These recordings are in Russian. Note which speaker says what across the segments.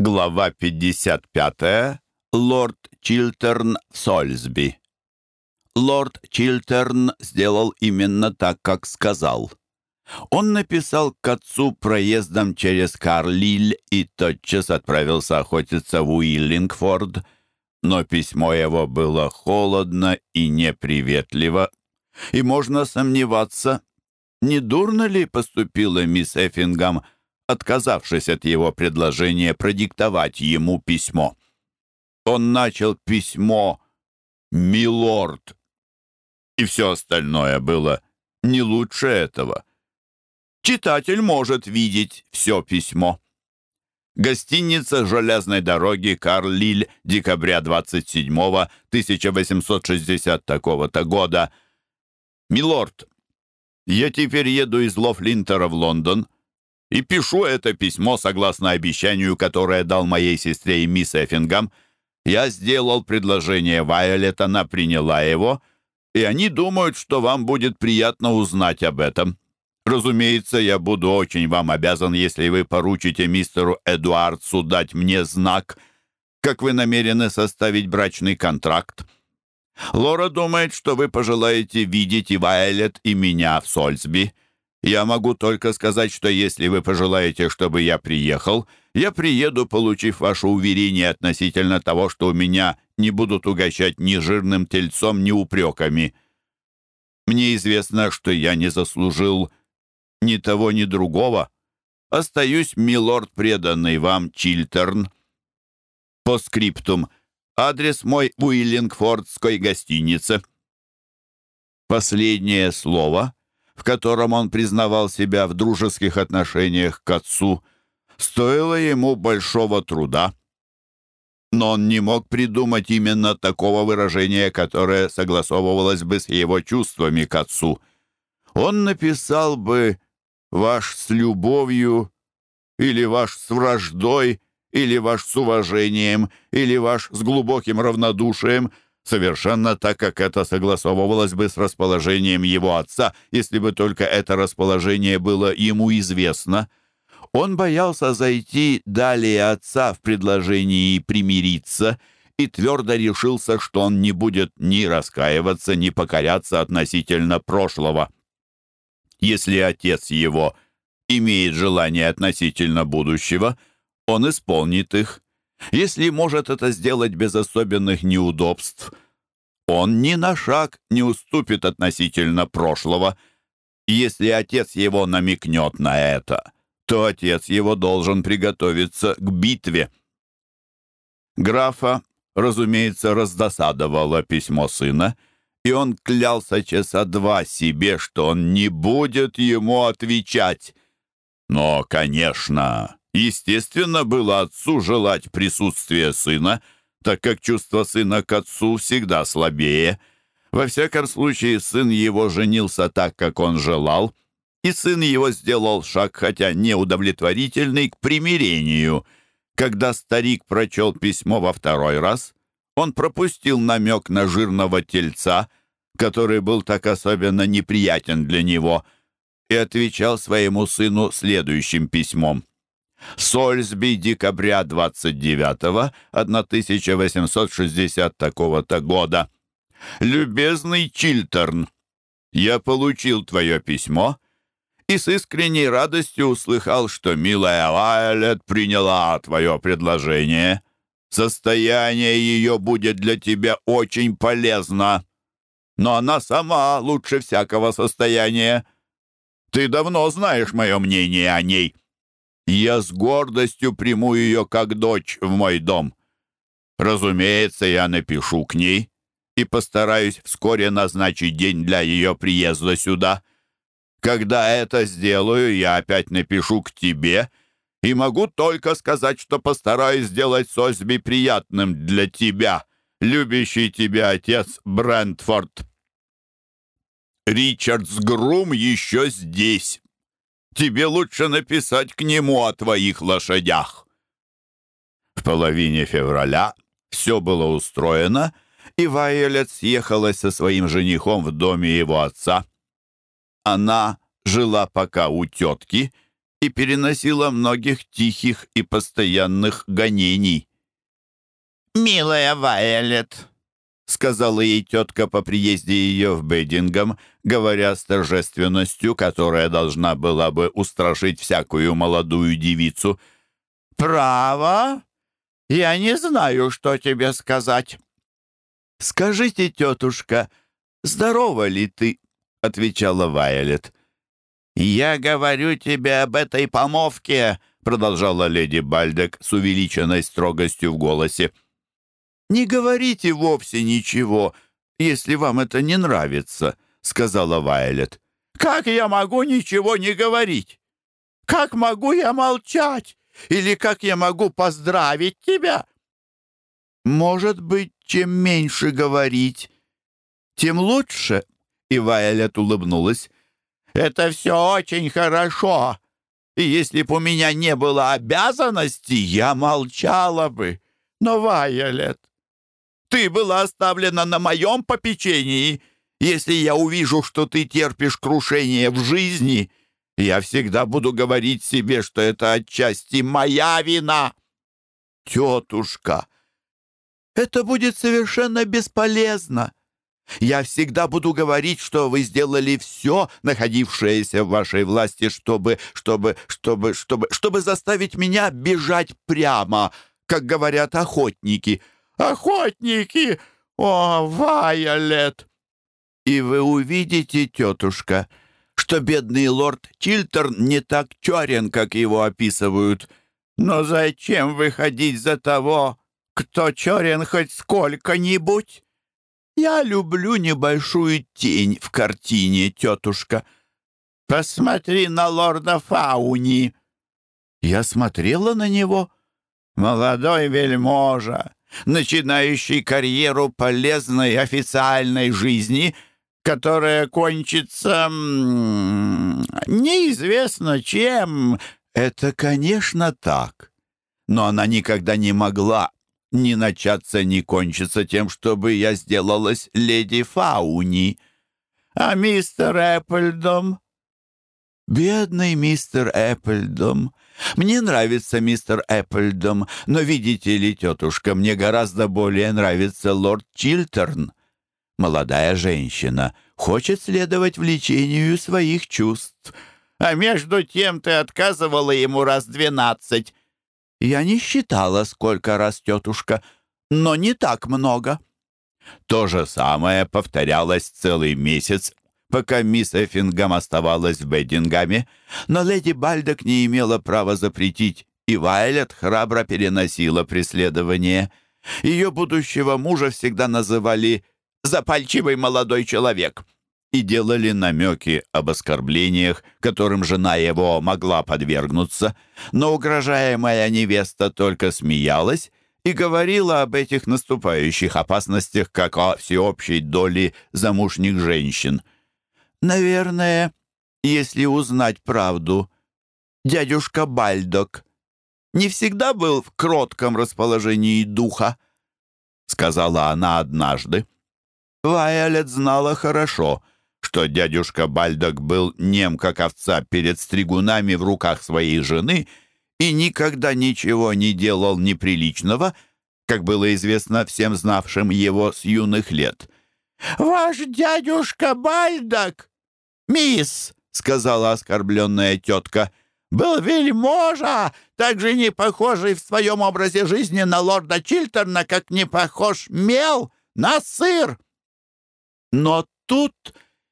Speaker 1: Глава 55. Лорд Чилтерн в Сольсби. Лорд Чилтерн сделал именно так, как сказал. Он написал к отцу проездом через Карлиль и тотчас отправился охотиться в Уиллингфорд, но письмо его было холодно и неприветливо, и можно сомневаться, не дурно ли поступила мисс Эффингам, отказавшись от его предложения продиктовать ему письмо. Он начал письмо «Милорд», и все остальное было не лучше этого. Читатель может видеть все письмо. Гостиница железной дороги Карлиль, декабря 27 1860 такого-то года. «Милорд, я теперь еду из Лофлинтера в Лондон и пишу это письмо согласно обещанию, которое дал моей сестре и мисс Эффингам. Я сделал предложение Вайолет, она приняла его, и они думают, что вам будет приятно узнать об этом. Разумеется, я буду очень вам обязан, если вы поручите мистеру Эдуардсу дать мне знак, как вы намерены составить брачный контракт. Лора думает, что вы пожелаете видеть и Вайолет, и меня в Сольсби. Я могу только сказать, что если вы пожелаете, чтобы я приехал, я приеду, получив ваше уверение относительно того, что у меня не будут угощать ни жирным тельцом, ни упреками. Мне известно, что я не заслужил ни того, ни другого. Остаюсь, милорд, преданный вам, Чилтерн. По скриптум. Адрес мой в Уиллингфордской гостинице. Последнее слово — в котором он признавал себя в дружеских отношениях к отцу, стоило ему большого труда. Но он не мог придумать именно такого выражения, которое согласовывалось бы с его чувствами к отцу. Он написал бы «ваш с любовью» или «ваш с враждой», или «ваш с уважением», или «ваш с глубоким равнодушием», совершенно так, как это согласовывалось бы с расположением его отца, если бы только это расположение было ему известно. Он боялся зайти далее отца в предложении примириться и твердо решился, что он не будет ни раскаиваться, ни покоряться относительно прошлого. Если отец его имеет желание относительно будущего, он исполнит их. Если может это сделать без особенных неудобств, он ни на шаг не уступит относительно прошлого. Если отец его намекнет на это, то отец его должен приготовиться к битве. Графа, разумеется, раздосадовало письмо сына, и он клялся часа два себе, что он не будет ему отвечать. Но, конечно, Естественно было отцу желать присутствия сына, так как чувство сына к отцу всегда слабее. Во всяком случае, сын его женился так, как он желал, и сын его сделал шаг, хотя неудовлетворительный, к примирению. Когда старик прочел письмо во второй раз, он пропустил намек на жирного тельца, который был так особенно неприятен для него, и отвечал своему сыну следующим письмом — Сольсби, декабря 29 1860 такого-то года. «Любезный Чилтерн, я получил твое письмо и с искренней радостью услыхал, что милая Вайолет приняла твое предложение. Состояние ее будет для тебя очень полезно, но она сама лучше всякого состояния. Ты давно знаешь мое мнение о ней». Я с гордостью приму ее как дочь в мой дом. Разумеется, я напишу к ней и постараюсь вскоре назначить день для ее приезда сюда. Когда это сделаю, я опять напишу к тебе и могу только сказать, что постараюсь сделать Сосби приятным для тебя, любящий тебя отец Брентфорд. Ричардс Грум еще здесь. Тебе лучше написать к нему о твоих лошадях». В половине февраля все было устроено, и Вайолет съехалась со своим женихом в доме его отца. Она жила пока у тетки и переносила многих тихих и постоянных гонений.
Speaker 2: «Милая Вайолет», — сказала ей тетка по приезде ее в Бедингам, говоря с торжественностью, которая должна была бы устрашить всякую молодую девицу. «Право? Я не знаю, что тебе сказать».
Speaker 1: «Скажите, тетушка, здорова ли ты?» — отвечала Вайолет.
Speaker 2: «Я говорю тебе об этой помовке», — продолжала леди Бальдек с увеличенной строгостью в голосе.
Speaker 1: «Не говорите вовсе ничего, если вам это не нравится», — сказала Вайлет.
Speaker 2: «Как я могу ничего не говорить? Как могу я молчать? Или как я могу поздравить тебя?»
Speaker 1: «Может быть, чем меньше говорить, тем лучше?» И Вайлет улыбнулась.
Speaker 2: «Это все очень хорошо. И если бы у меня не было обязанностей, я молчала бы. Но, Вайолет, ты была оставлена на моем попечении. Если я увижу, что ты терпишь крушение в жизни, я всегда буду говорить себе, что это отчасти моя вина.
Speaker 1: Тетушка, это будет совершенно бесполезно. Я всегда буду говорить, что вы сделали все, находившееся в вашей власти, чтобы, чтобы, чтобы, чтобы, чтобы заставить меня бежать прямо, как говорят охотники —
Speaker 2: охотники! О, Вайолет!»
Speaker 1: «И вы увидите, тетушка, что бедный лорд Чилтерн не так черен, как его описывают.
Speaker 2: Но зачем выходить за того, кто черен хоть сколько-нибудь? Я люблю небольшую тень в картине, тетушка. Посмотри на лорда Фауни».
Speaker 1: Я смотрела на него.
Speaker 2: «Молодой вельможа, начинающий карьеру полезной официальной жизни, которая кончится неизвестно чем.
Speaker 1: Это, конечно, так. Но она никогда не могла ни начаться, ни кончиться тем, чтобы я сделалась леди Фауни.
Speaker 2: А мистер Эпплдом?
Speaker 1: Бедный мистер Эпплдом. Мне нравится мистер Эпплдом, но, видите ли, тетушка, мне гораздо более нравится лорд Чилтерн. Молодая женщина хочет следовать влечению своих чувств.
Speaker 2: А между тем ты отказывала ему раз двенадцать.
Speaker 1: Я не считала, сколько раз, тетушка, но не так много. То же самое повторялось целый месяц пока мисс Эффингам оставалась в Беддингаме, но леди Бальдок не имела права запретить, и Вайлет храбро переносила преследование. Ее будущего мужа всегда называли «запальчивый молодой человек» и делали намеки об оскорблениях, которым жена его могла подвергнуться, но угрожаемая невеста только смеялась и говорила об этих наступающих опасностях как о всеобщей доле замужних женщин — Наверное, если узнать правду, дядюшка Бальдок не всегда был в кротком расположении духа, сказала она однажды. Вайолет знала хорошо, что дядюшка Бальдок был нем, как овца, перед стригунами в руках своей жены и никогда ничего не делал неприличного, как было известно всем знавшим его с юных лет.
Speaker 2: «Ваш дядюшка Бальдок «Мисс», — сказала оскорбленная тетка, — «был вельможа, так же не похожий в своем образе жизни на лорда Чилтерна, как не похож мел на сыр».
Speaker 1: Но тут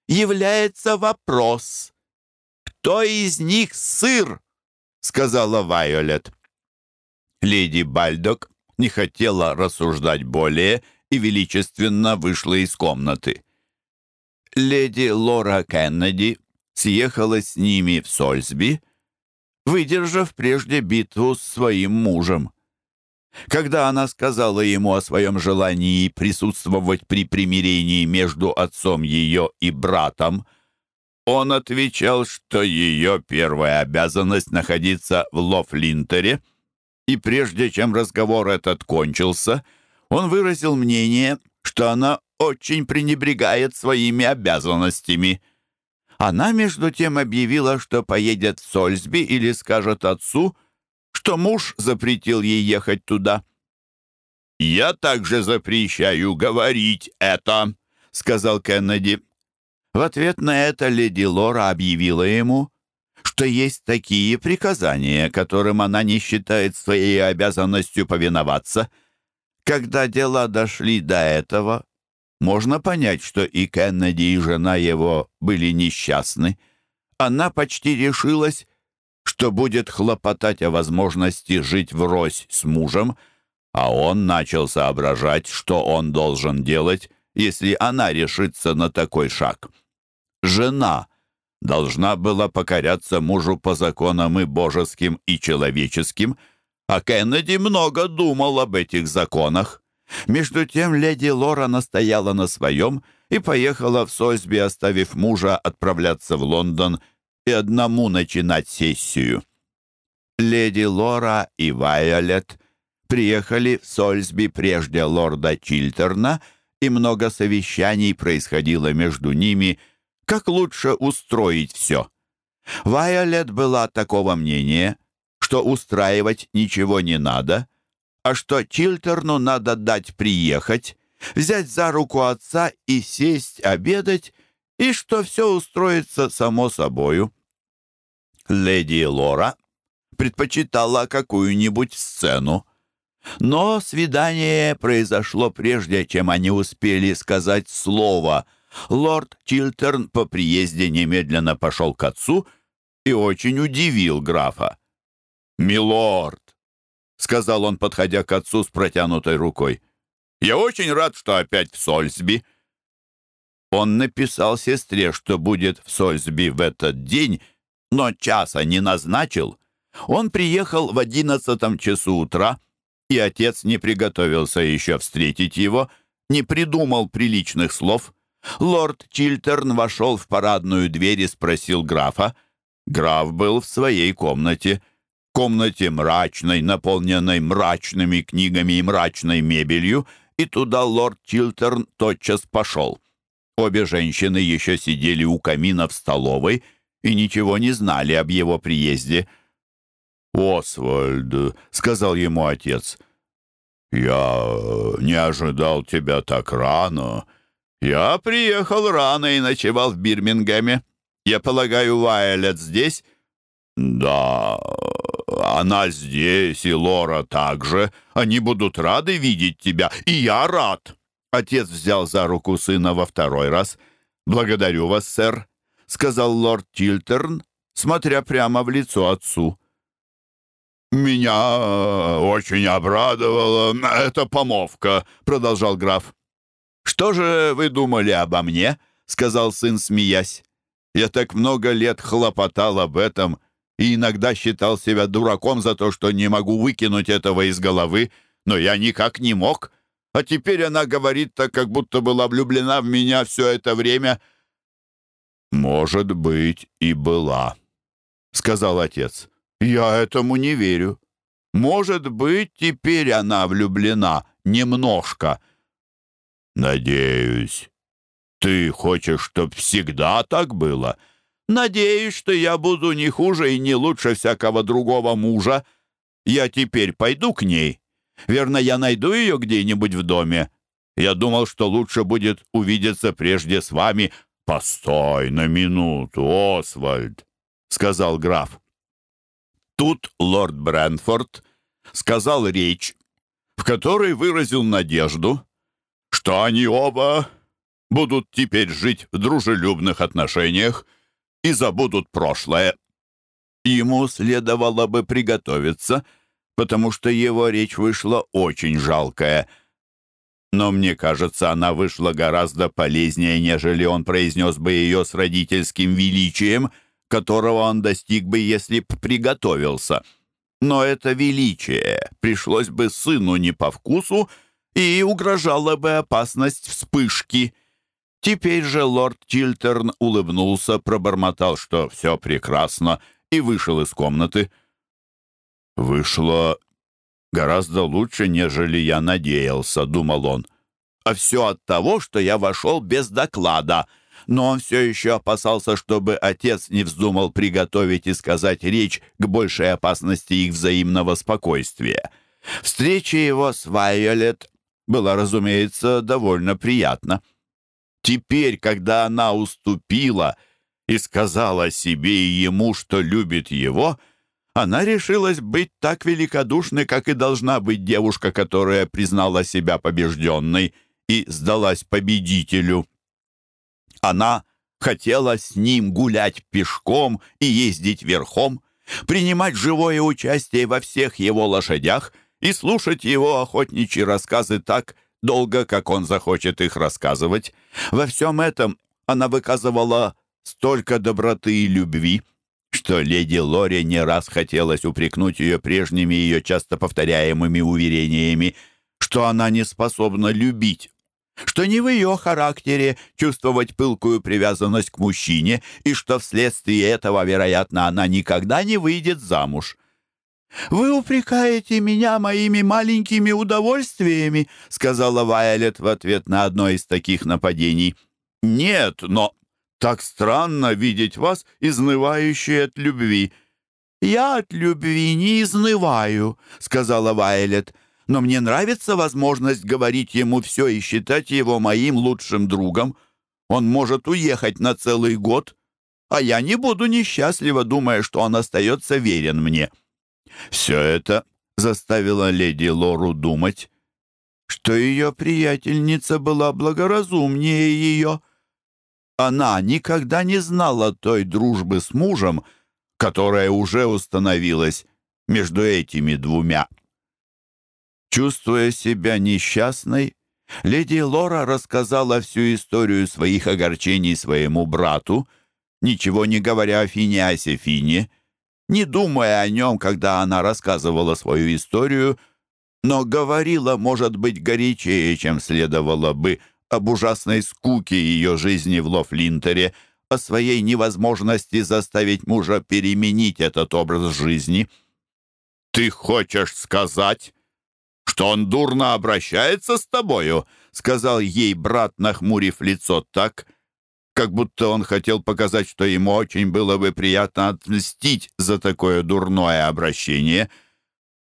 Speaker 1: является вопрос, кто из них сыр, — сказала Вайолет. Леди Бальдок не хотела рассуждать более и величественно вышла из комнаты леди Лора Кеннеди съехала с ними в Сольсби, выдержав прежде битву с своим мужем. Когда она сказала ему о своем желании присутствовать при примирении между отцом ее и братом, он отвечал, что ее первая обязанность находиться в Лофлинтере, и прежде чем разговор этот кончился, он выразил мнение, что она очень пренебрегает своими обязанностями.
Speaker 2: Она, между тем, объявила, что поедет в Сольсби или скажет отцу, что муж запретил ей ехать туда.
Speaker 1: «Я также запрещаю говорить это», — сказал Кеннеди.
Speaker 2: В ответ на это леди Лора объявила ему, что есть такие приказания, которым она не считает своей обязанностью повиноваться. Когда дела дошли до этого, можно понять, что и Кеннеди, и жена его были несчастны. Она почти решилась, что будет хлопотать о возможности жить врозь с мужем, а он начал соображать, что он должен делать, если она решится на такой шаг. Жена должна была покоряться мужу по законам и божеским, и человеческим, а Кеннеди много думал об этих законах. Между тем леди Лора настояла на своем и поехала в Сольсби, оставив мужа отправляться в Лондон и одному начинать сессию. Леди Лора и Вайолет приехали в Сольсби прежде лорда Чилтерна, и много совещаний происходило между ними, как лучше устроить все. Вайолет была такого мнения, что устраивать ничего не надо — а что Чилтерну надо дать приехать, взять за руку отца и сесть обедать, и что все устроится само собою. Леди Лора предпочитала какую-нибудь сцену, но свидание произошло прежде, чем они успели сказать слово. Лорд Чилтерн по приезде немедленно пошел к отцу и очень удивил графа. «Милорд, сказал он, подходя к отцу с протянутой рукой. «Я очень рад, что опять в Сольсби». Он написал сестре, что будет в Сольсби в этот день, но часа не назначил. Он приехал в одиннадцатом часу утра, и отец не приготовился еще встретить его, не придумал приличных слов. Лорд Чилтерн вошел в парадную дверь и спросил графа. Граф был в своей комнате — комнате мрачной, наполненной мрачными книгами и мрачной мебелью, и туда лорд Чилтерн тотчас пошел. Обе женщины еще сидели у камина в столовой и ничего не знали об его приезде.
Speaker 1: «Освальд», — сказал ему отец, — «я не ожидал тебя так рано. Я приехал рано и ночевал в Бирмингеме. Я полагаю, Вайлет здесь?» «Да, она здесь, и Лора также. Они будут рады видеть тебя, и я рад». Отец взял за руку сына во второй раз. «Благодарю вас, сэр», — сказал лорд Тилтерн, смотря прямо в лицо отцу.
Speaker 2: «Меня очень обрадовала эта помовка», — продолжал граф. «Что же вы думали обо мне?» — сказал сын, смеясь. «Я так много лет хлопотал об этом и иногда считал себя дураком за то, что не могу выкинуть этого из головы, но я никак не мог. А теперь она говорит так, как будто была влюблена в меня все это время».
Speaker 1: «Может быть, и была», — сказал отец.
Speaker 2: «Я этому не верю. Может быть, теперь она влюблена немножко».
Speaker 1: «Надеюсь, ты хочешь, чтоб всегда так было?»
Speaker 2: Надеюсь, что я буду не хуже и не лучше всякого другого мужа. Я теперь пойду к ней. Верно, я найду ее где-нибудь в доме. Я думал, что лучше будет увидеться прежде с вами.
Speaker 1: Постой на минуту, Освальд, — сказал граф. Тут лорд Брэнфорд сказал речь, в которой выразил надежду, что они оба будут теперь жить в дружелюбных отношениях, и забудут прошлое. Ему следовало бы приготовиться, потому что его речь вышла очень жалкая. Но мне кажется, она вышла гораздо полезнее, нежели он произнес бы ее с родительским величием, которого он достиг бы, если б приготовился. Но это величие пришлось бы сыну не по вкусу, и угрожала бы опасность вспышки — Теперь же лорд Чилтерн улыбнулся, пробормотал, что все прекрасно, и вышел из комнаты. «Вышло гораздо лучше, нежели я надеялся», — думал он. «А все от того, что я вошел без доклада. но он все еще опасался, чтобы отец не вздумал приготовить и сказать речь к большей опасности их взаимного спокойствия. Встреча его с Вайолет была, разумеется, довольно приятна. Теперь, когда она уступила и сказала себе и ему, что любит его, она решилась быть так великодушной, как и должна быть девушка, которая признала себя побежденной и сдалась победителю. Она хотела с ним гулять пешком и ездить верхом, принимать живое участие во всех его лошадях и слушать его охотничьи рассказы так долго, как он захочет их рассказывать. Во всем этом она выказывала столько доброты и любви, что леди Лори не раз хотелось упрекнуть ее прежними ее часто повторяемыми уверениями, что она не способна любить что не в ее характере чувствовать пылкую привязанность к мужчине и что вследствие этого, вероятно, она никогда не выйдет замуж. «Вы упрекаете меня моими маленькими удовольствиями», сказала Вайолет в ответ на одно из таких нападений. «Нет, но так странно видеть вас, изнывающей от любви». «Я от любви не изнываю», — сказала Вайолет но мне нравится возможность говорить ему все и считать его моим лучшим другом. Он может уехать на целый год, а я не буду несчастлива, думая, что он остается верен мне». Все это заставило леди Лору думать, что ее приятельница была благоразумнее ее. Она никогда не знала той дружбы с мужем, которая уже установилась между этими двумя. Чувствуя себя несчастной, леди Лора рассказала всю историю своих огорчений своему брату, ничего не говоря о Финиасе Фине, не думая о нем, когда она рассказывала свою историю, но говорила, может быть, горячее, чем следовало бы, об ужасной скуке ее жизни в Лофлинтере, о своей невозможности заставить мужа переменить этот образ жизни. «Ты хочешь сказать?» что он дурно обращается с тобою», — сказал ей брат, нахмурив лицо так, как будто он хотел показать, что ему очень было бы приятно отмстить за такое дурное обращение.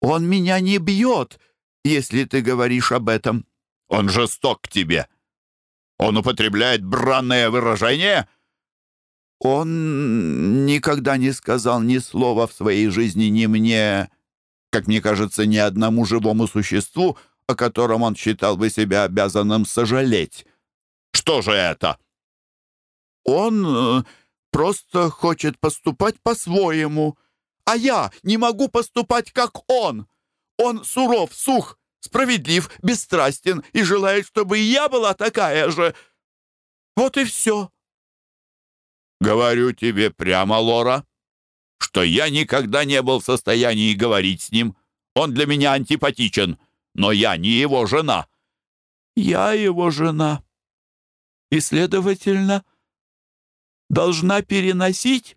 Speaker 1: «Он меня не бьет, если ты говоришь об этом. Он жесток к тебе. Он употребляет бранное выражение». Он никогда не сказал ни слова в своей жизни ни мне, как мне кажется, ни одному живому существу, о котором он считал бы себя обязанным сожалеть. Что же это? Он э, просто хочет поступать по-своему, а я не могу поступать, как он. Он суров, сух, справедлив, бесстрастен и желает, чтобы я была такая же. Вот и все. Говорю тебе прямо, Лора, что я никогда не был в состоянии говорить с ним. Он для меня антипатичен, но я не его жена». «Я его жена. И, следовательно, должна переносить?»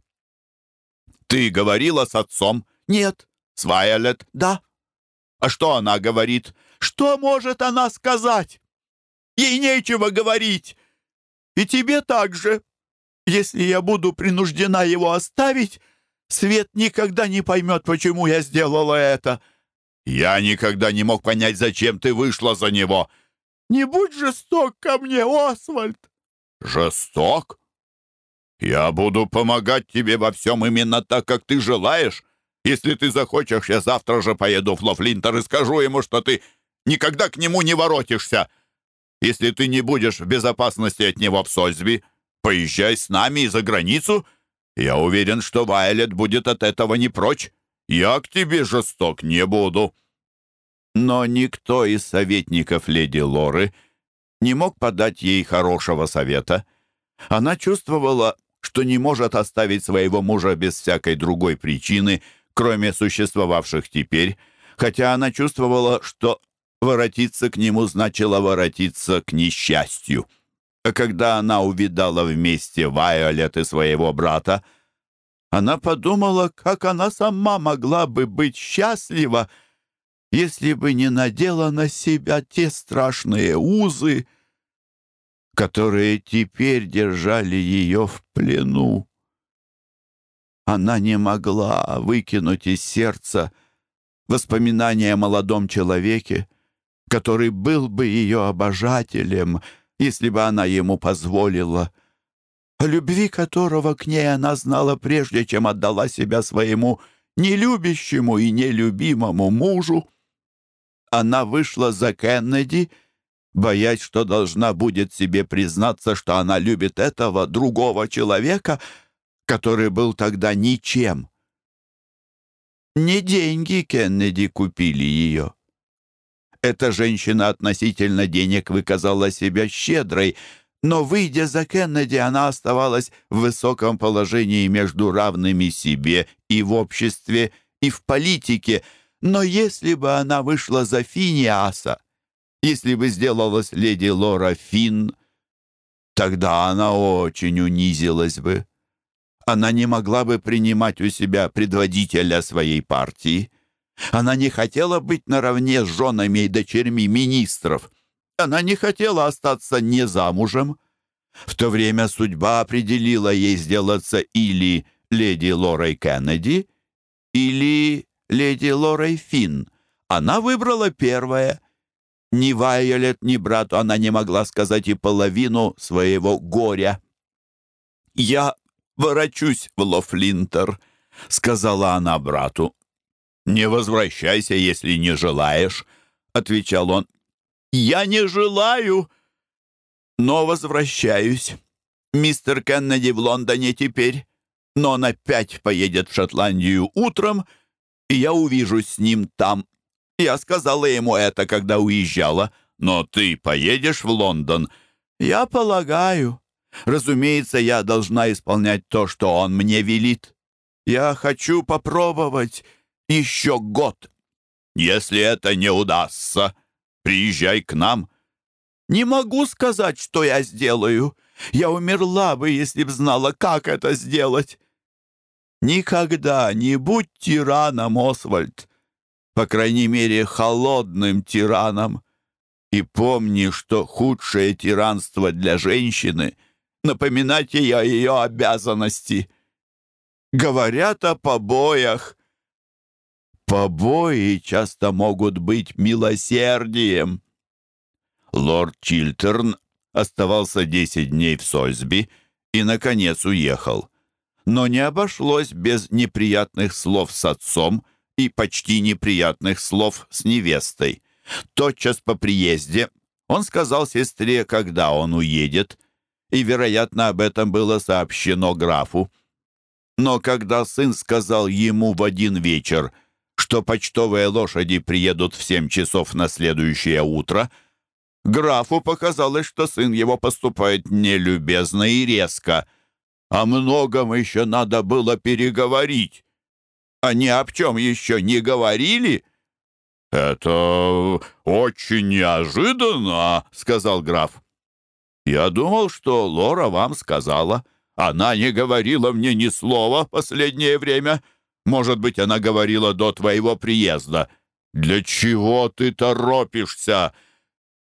Speaker 1: «Ты говорила с отцом?» «Нет». «С Вайолет?» «Да». «А что она говорит?» «Что может она сказать? Ей нечего говорить. И тебе также. Если я буду принуждена его оставить, Свет никогда не поймет, почему я сделала это. Я никогда не мог понять, зачем ты вышла за него. Не будь жесток ко мне, Освальд. Жесток? Я буду помогать тебе во всем именно так, как ты желаешь. Если ты захочешь, я завтра же поеду в Лофлинтер и скажу ему, что ты никогда к нему не воротишься. Если ты не будешь в безопасности от него в Сольсби, поезжай с нами и за границу — я уверен, что Вайлет будет от этого не прочь. Я к тебе жесток не буду». Но никто из советников леди Лоры не мог подать ей хорошего совета. Она чувствовала, что не может оставить своего мужа без всякой другой причины, кроме существовавших теперь, хотя она чувствовала, что воротиться к нему значило воротиться к несчастью. А когда она увидала вместе Вайолет и своего брата, она подумала, как она сама могла бы быть счастлива, если бы не надела на себя те страшные узы,
Speaker 2: которые теперь держали ее в плену. Она не могла выкинуть из сердца воспоминания о молодом человеке, который был бы ее обожателем, если бы она ему позволила, о любви которого к ней она знала прежде, чем отдала себя своему нелюбящему и нелюбимому мужу. Она вышла за Кеннеди, боясь, что должна будет себе признаться, что она любит этого другого человека, который был тогда ничем. Не деньги Кеннеди купили ее. Эта женщина относительно денег выказала себя щедрой, но, выйдя за Кеннеди, она оставалась в высоком положении между равными себе и в обществе, и в политике. Но если бы она вышла за Финиаса, если бы сделалась леди Лора Финн, тогда она очень унизилась бы. Она не могла бы принимать у себя предводителя своей партии. Она не хотела быть наравне с женами и дочерьми министров. Она не хотела остаться не замужем. В то время судьба определила ей сделаться или леди Лорой Кеннеди, или леди Лорой Финн. Она выбрала первое. Ни Вайолет, ни брату она не могла сказать и половину своего горя. «Я ворочусь в Лофлинтер», — сказала она брату. «Не возвращайся, если не желаешь», — отвечал он. «Я не желаю, но возвращаюсь. Мистер Кеннеди в Лондоне теперь, но он опять поедет в Шотландию утром, и я увижусь с ним там. Я сказала ему это, когда уезжала. Но ты поедешь в Лондон? Я полагаю. Разумеется, я должна исполнять то, что он мне велит. Я хочу попробовать еще год. Если это не удастся, приезжай к нам. Не могу сказать, что я сделаю. Я умерла бы, если б знала, как это сделать. Никогда не будь тираном, Освальд. По крайней мере, холодным тираном. И помни, что худшее тиранство для женщины — напоминать ей о ее обязанности. Говорят о побоях. Побои часто могут быть милосердием. Лорд Чилтерн оставался десять дней в Сольсби и, наконец, уехал. Но не обошлось без неприятных слов с отцом и почти неприятных слов с невестой. Тотчас по приезде он сказал сестре, когда он уедет, и, вероятно, об этом было сообщено графу. Но когда сын сказал ему в один вечер, что почтовые лошади приедут в семь часов на следующее утро — Графу показалось, что сын его поступает нелюбезно и резко. О многом еще надо было переговорить. Они об чем еще не говорили? «Это очень неожиданно», — сказал граф. «Я думал, что Лора вам сказала. Она не говорила мне ни слова последнее время. Может быть, она говорила до твоего приезда. Для чего ты торопишься?»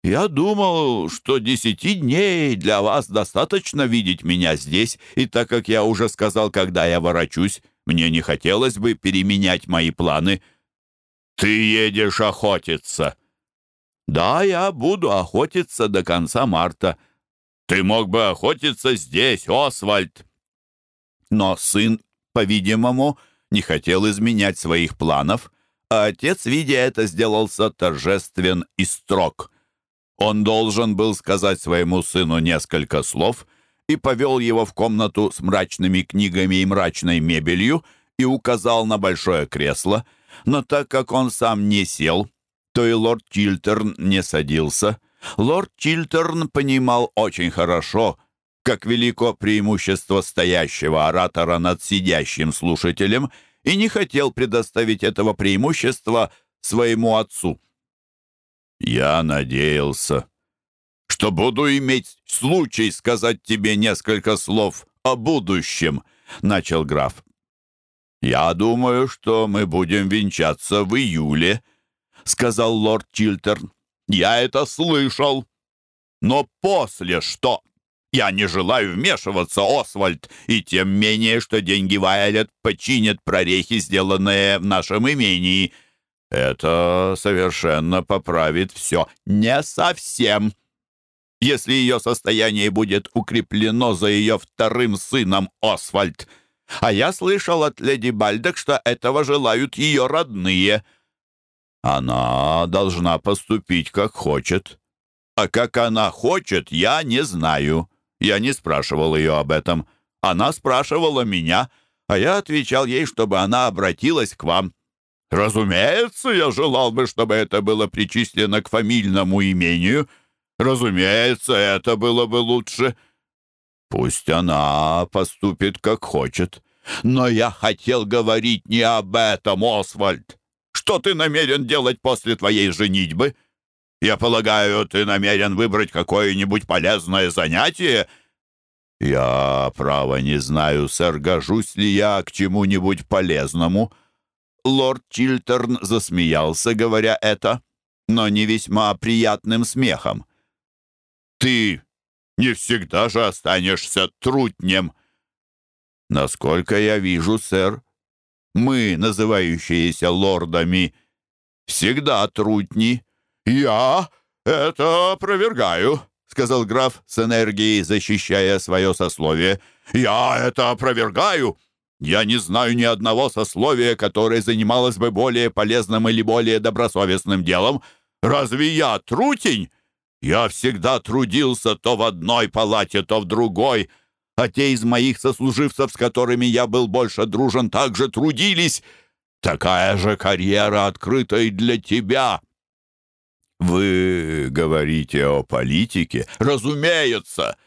Speaker 2: Я думал, что десяти дней для вас достаточно видеть меня здесь, и так как я уже сказал, когда я ворочусь, мне не хотелось бы переменять мои планы. Ты едешь охотиться. Да, я буду охотиться до конца марта. Ты мог бы охотиться здесь, Освальд. Но сын, по-видимому, не хотел изменять своих планов, а отец, видя это, сделался торжествен и строг — он должен был сказать своему сыну несколько слов и повел его в комнату с мрачными книгами и мрачной мебелью и указал на большое кресло, но так как он сам не сел, то и лорд Чилтерн не садился. Лорд Чилтерн понимал очень хорошо, как велико преимущество стоящего оратора над сидящим слушателем и не хотел предоставить этого преимущества своему отцу. «Я надеялся, что буду иметь случай сказать тебе несколько слов о будущем», — начал граф. «Я думаю, что мы будем венчаться в июле», — сказал лорд Чилтерн. «Я это слышал».
Speaker 1: Но после что? Я не желаю вмешиваться, Освальд, и тем менее, что деньги Вайолет починят прорехи, сделанные в нашем имении. Это совершенно поправит все. Не совсем. Если ее состояние будет укреплено за ее вторым сыном Освальд. А я слышал от леди Бальдек, что этого желают ее родные. Она должна поступить, как хочет. А как она хочет, я не знаю. Я не спрашивал ее об этом. Она спрашивала меня, а я отвечал ей, чтобы она обратилась к вам. Разумеется, я желал бы, чтобы это было причислено к фамильному имению. Разумеется, это было бы лучше. Пусть она поступит, как хочет. Но я хотел говорить не об этом, Освальд. Что ты намерен делать после твоей женитьбы?» Я полагаю, ты намерен выбрать какое-нибудь полезное занятие?» «Я, право, не знаю, сэр, гожусь ли я к чему-нибудь полезному». Лорд Чилтерн засмеялся, говоря это, но не весьма приятным смехом. «Ты не всегда же останешься трутнем». «Насколько я вижу, сэр, мы, называющиеся лордами, всегда трутни». «Я это опровергаю», — сказал граф с энергией, защищая свое сословие. «Я это опровергаю. Я не знаю ни одного сословия, которое занималось бы более полезным или более добросовестным делом. Разве я трутень? Я всегда трудился то в одной палате, то в другой, а те из моих сослуживцев, с которыми я был больше дружен, также трудились. Такая же карьера открыта и для тебя». «Вы говорите о политике?» «Разумеется!»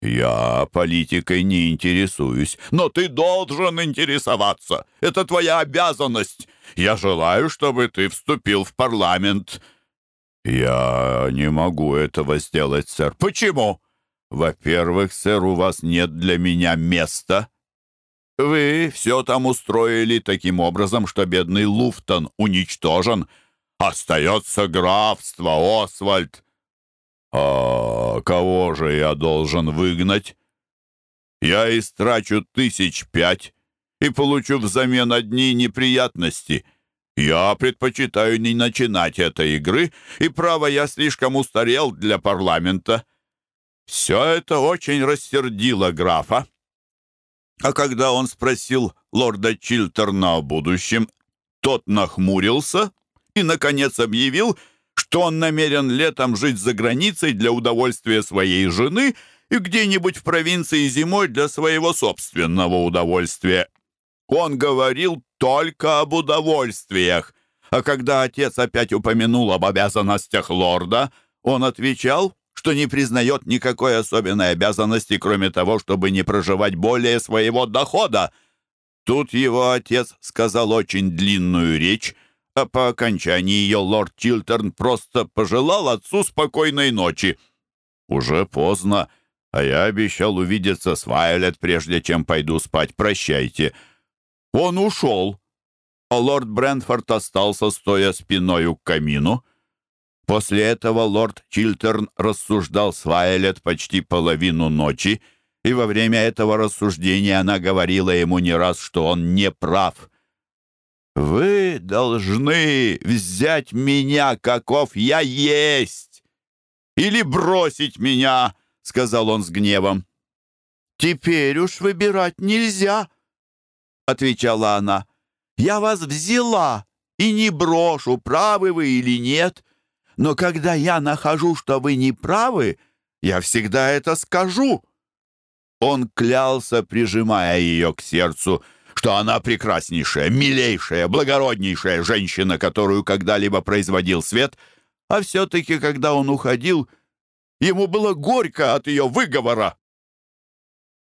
Speaker 1: «Я политикой не интересуюсь, но ты должен интересоваться. Это твоя обязанность. Я желаю, чтобы ты вступил в парламент». «Я не могу этого сделать, сэр». «Почему?» «Во-первых, сэр, у вас нет для меня места. Вы все там устроили таким образом, что бедный Луфтон уничтожен». Остается графство, Освальд. А кого же я должен выгнать? Я истрачу тысяч пять и получу взамен одни неприятности. Я предпочитаю не начинать этой игры, и, право, я слишком устарел для парламента. Все это очень рассердило графа. А когда он спросил лорда Чилтерна о будущем, тот нахмурился и, наконец, объявил, что он намерен летом жить за границей для удовольствия своей жены и где-нибудь в провинции зимой для своего собственного удовольствия. Он говорил только об удовольствиях, а когда отец опять упомянул об обязанностях лорда, он отвечал, что не признает никакой особенной обязанности, кроме того, чтобы не проживать более своего дохода. Тут его отец сказал очень длинную речь, а по окончании ее лорд Чилтерн просто пожелал отцу спокойной ночи. Уже поздно, а я обещал увидеться с Вайолет, прежде чем пойду спать. Прощайте. Он ушел, а лорд Брентфорд остался, стоя спиною к камину. После этого лорд Чилтерн рассуждал с Вайолет почти половину ночи, и во время этого рассуждения она говорила ему не раз, что он не прав — «Вы должны взять меня, каков я есть, или бросить меня», — сказал он с гневом. «Теперь уж выбирать нельзя», — отвечала она. «Я вас взяла и не брошу, правы вы или нет. Но когда я нахожу, что вы не правы, я всегда это скажу». Он клялся, прижимая ее к сердцу, — что она прекраснейшая, милейшая, благороднейшая женщина, которую когда-либо производил свет, а все-таки, когда он уходил, ему было горько от ее выговора.